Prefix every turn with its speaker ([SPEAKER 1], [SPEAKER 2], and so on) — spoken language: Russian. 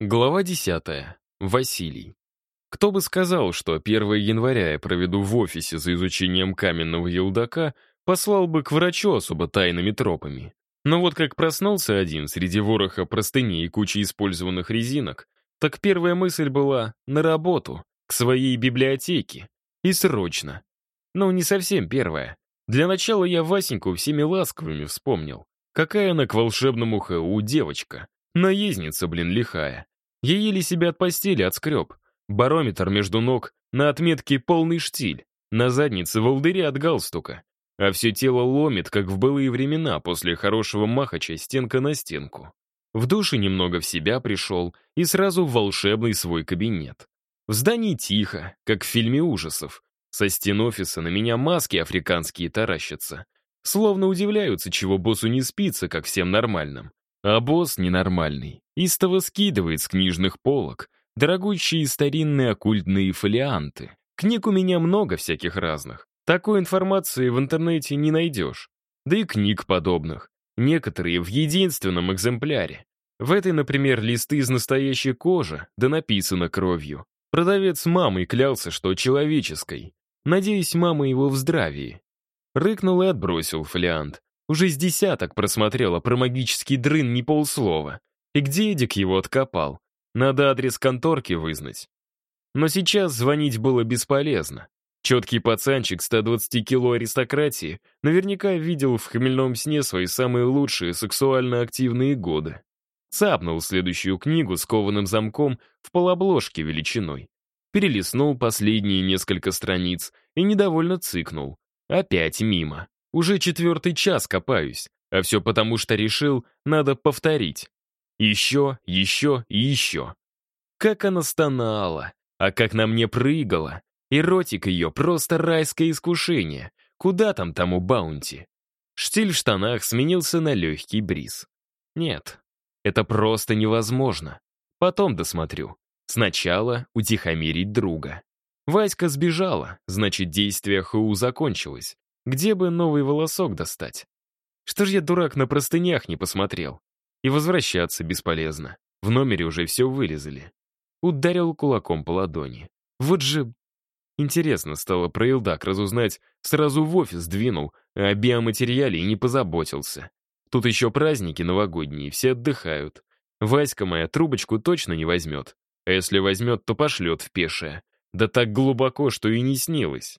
[SPEAKER 1] Глава 10. Василий. Кто бы сказал, что 1 января я проведу в офисе за изучением каменного елдака, послал бы к врачу особо тайными тропами. Но вот как проснулся один среди вороха простыней и кучи использованных резинок, так первая мысль была на работу, к своей библиотеке. И срочно. Ну, не совсем первая. Для начала я Васеньку всеми ласковыми вспомнил. Какая она к волшебному ХУ девочка. Наездница, блин, лихая. Я еле себя от постели отскреб. Барометр между ног на отметке полный штиль. На заднице волдыри от галстука. А все тело ломит, как в былые времена после хорошего махача стенка на стенку. В душе немного в себя пришел и сразу в волшебный свой кабинет. В здании тихо, как в фильме ужасов. Со стен офиса на меня маски африканские таращатся. Словно удивляются, чего боссу не спится, как всем нормальным. А босс ненормальный. Истово скидывает с книжных полок дорогущие старинные оккультные фолианты. Книг у меня много всяких разных. Такой информации в интернете не найдешь. Да и книг подобных. Некоторые в единственном экземпляре. В этой, например, листы из настоящей кожи, да написано кровью. Продавец мамой клялся, что человеческой. Надеюсь, мама его в здравии. Рыкнул и отбросил фолиант. Уже с десяток просмотрела про магический дрын не полслова. И где Эдик его откопал? Надо адрес конторки вызнать. Но сейчас звонить было бесполезно. Четкий пацанчик 120 кило аристократии наверняка видел в хмельном сне свои самые лучшие сексуально активные годы. Цапнул следующую книгу с кованым замком в полобложке величиной. Перелистнул последние несколько страниц и недовольно цыкнул. Опять мимо. Уже четвертый час копаюсь, а все потому, что решил, надо повторить. Еще, еще и еще. Как она стонала, а как на мне прыгала. И ротик ее просто райское искушение. Куда там тому баунти? Штиль в штанах сменился на легкий бриз. Нет, это просто невозможно. Потом досмотрю. Сначала утихомирить друга. Васька сбежала, значит, действие ХУ закончилось. Где бы новый волосок достать? Что ж я, дурак, на простынях не посмотрел? И возвращаться бесполезно. В номере уже все вылезали. Ударил кулаком по ладони. Вот же... Интересно стало про Илдак разузнать, сразу в офис двинул, а о биоматериале не позаботился. Тут еще праздники новогодние, все отдыхают. Васька моя трубочку точно не возьмет. А если возьмет, то пошлет в пешее. Да так глубоко, что и не снилось.